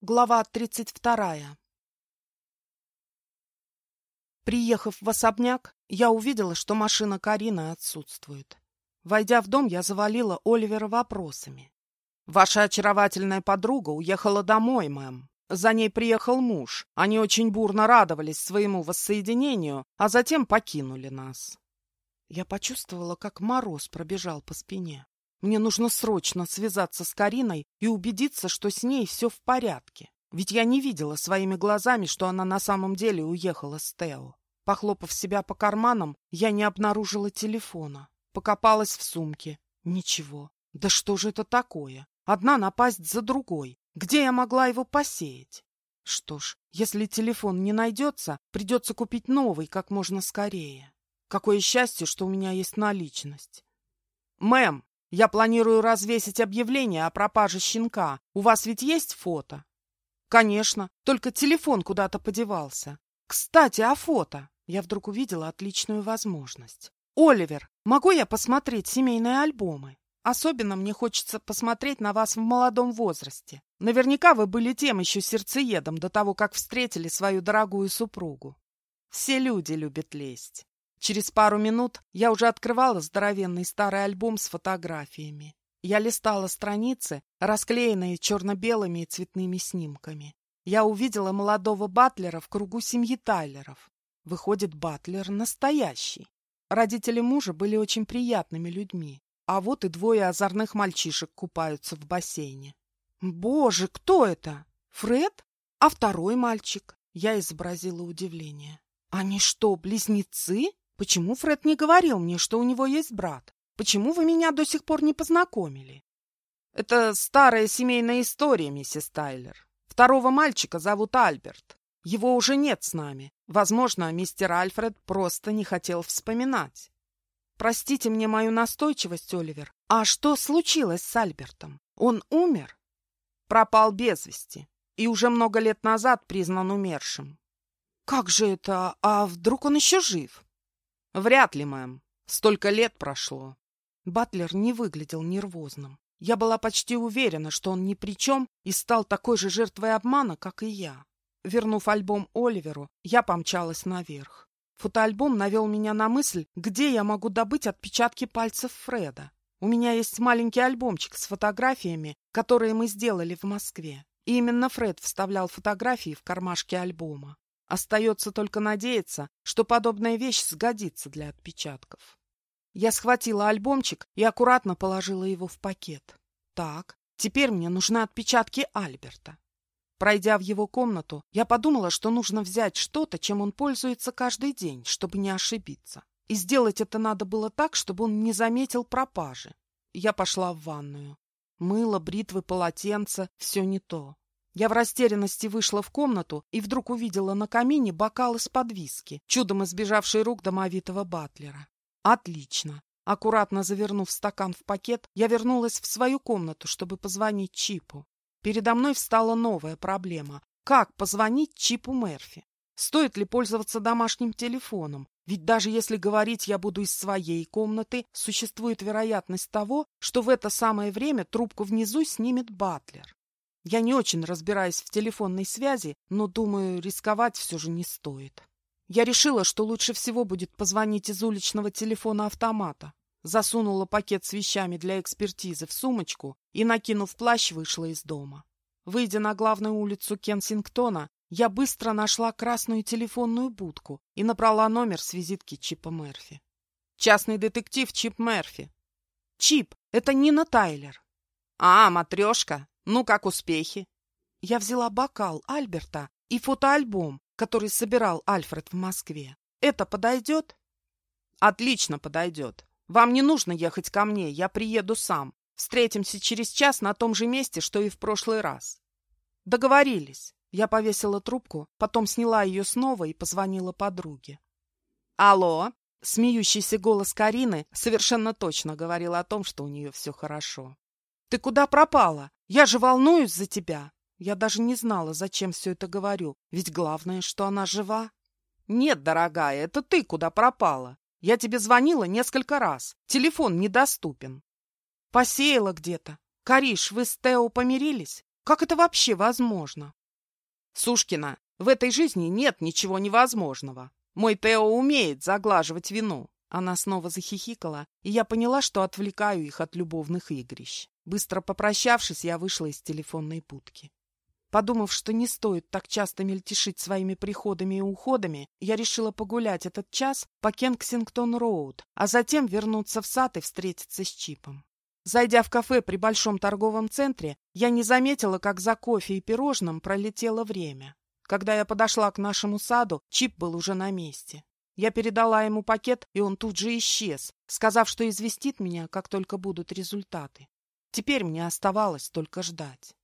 Глава 32. Приехав в особняк, я увидела, что машина Карины отсутствует. Войдя в дом, я завалила Оливера вопросами. «Ваша очаровательная подруга уехала домой, мэм. За ней приехал муж. Они очень бурно радовались своему воссоединению, а затем покинули нас». Я почувствовала, как мороз пробежал по спине. Мне нужно срочно связаться с Кариной и убедиться, что с ней все в порядке. Ведь я не видела своими глазами, что она на самом деле уехала с Тео. Похлопав себя по карманам, я не обнаружила телефона. Покопалась в сумке. Ничего. Да что же это такое? Одна напасть за другой. Где я могла его посеять? Что ж, если телефон не найдется, придется купить новый как можно скорее. Какое счастье, что у меня есть наличность. «Мэм, я планирую развесить объявление о пропаже щенка. У вас ведь есть фото? Конечно, только телефон куда-то подевался. Кстати, о фото. Я вдруг увидела отличную возможность. Оливер, могу я посмотреть семейные альбомы? Особенно мне хочется посмотреть на вас в молодом возрасте. Наверняка вы были тем еще сердцеедом до того, как встретили свою дорогую супругу. Все люди любят лезть. Через пару минут я уже открывала здоровенный старый альбом с фотографиями. Я листала страницы, расклеенные черно-белыми и цветными снимками. Я увидела молодого Батлера в кругу семьи Тайлеров. Выходит, Батлер настоящий. Родители мужа были очень приятными людьми. А вот и двое озорных мальчишек купаются в бассейне. Боже, кто это? Фред? А второй мальчик? Я изобразила удивление. Они что, близнецы? Почему Фред не говорил мне, что у него есть брат? Почему вы меня до сих пор не познакомили? Это старая семейная история, миссис Тайлер. Второго мальчика зовут Альберт. Его уже нет с нами. Возможно, мистер Альфред просто не хотел вспоминать. Простите мне мою настойчивость, Оливер. А что случилось с Альбертом? Он умер? Пропал без вести. И уже много лет назад признан умершим. Как же это? А вдруг он еще жив? Вряд ли, мэм. Столько лет прошло. Батлер не выглядел нервозным. Я была почти уверена, что он ни при чем и стал такой же жертвой обмана, как и я. Вернув альбом Оливеру, я помчалась наверх. Фотоальбом навел меня на мысль, где я могу добыть отпечатки пальцев Фреда. У меня есть маленький альбомчик с фотографиями, которые мы сделали в Москве. И именно Фред вставлял фотографии в кармашки альбома. Остается только надеяться, что подобная вещь сгодится для отпечатков. Я схватила альбомчик и аккуратно положила его в пакет. Так, теперь мне нужны отпечатки Альберта. Пройдя в его комнату, я подумала, что нужно взять что-то, чем он пользуется каждый день, чтобы не ошибиться. И сделать это надо было так, чтобы он не заметил пропажи. Я пошла в ванную. Мыло, бритвы, полотенце — все не то. Я в растерянности вышла в комнату и вдруг увидела на камине бокал из-под виски, чудом избежавший рук домовитого батлера. Отлично. Аккуратно завернув стакан в пакет, я вернулась в свою комнату, чтобы позвонить Чипу. Передо мной встала новая проблема. Как позвонить Чипу Мерфи? Стоит ли пользоваться домашним телефоном? Ведь даже если говорить я буду из своей комнаты, существует вероятность того, что в это самое время трубку внизу снимет Батлер. Я не очень разбираюсь в телефонной связи, но, думаю, рисковать все же не стоит. Я решила, что лучше всего будет позвонить из уличного телефона-автомата. Засунула пакет с вещами для экспертизы в сумочку и, накинув плащ, вышла из дома. Выйдя на главную улицу Кенсингтона, я быстро нашла красную телефонную будку и набрала номер с визитки Чипа Мерфи. «Частный детектив Чип Мерфи». «Чип, это Нина Тайлер». «А, матрешка, ну, как успехи? Я взяла бокал Альберта и фотоальбом, который собирал Альфред в Москве. Это подойдет? Отлично подойдет. Вам не нужно ехать ко мне, я приеду сам. Встретимся через час на том же месте, что и в прошлый раз. Договорились. Я повесила трубку, потом сняла ее снова и позвонила подруге. Алло, смеющийся голос Карины совершенно точно говорил о том, что у нее все хорошо. Ты куда пропала? Я же волнуюсь за тебя. Я даже не знала, зачем все это говорю, ведь главное, что она жива. Нет, дорогая, это ты куда пропала. Я тебе звонила несколько раз. Телефон недоступен. Посеяла где-то. Кариш, вы с Тео помирились? Как это вообще возможно? Сушкина, в этой жизни нет ничего невозможного. Мой Тео умеет заглаживать вину. Она снова захихикала, и я поняла, что отвлекаю их от любовных игрищ. Быстро попрощавшись, я вышла из телефонной будки. Подумав, что не стоит так часто мельтешить своими приходами и уходами, я решила погулять этот час по Кенксингтон-Роуд, а затем вернуться в сад и встретиться с Чипом. Зайдя в кафе при большом торговом центре, я не заметила, как за кофе и пирожным пролетело время. Когда я подошла к нашему саду, Чип был уже на месте. Я передала ему пакет, и он тут же исчез, сказав, что известит меня, как только будут результаты. Теперь мне оставалось только ждать.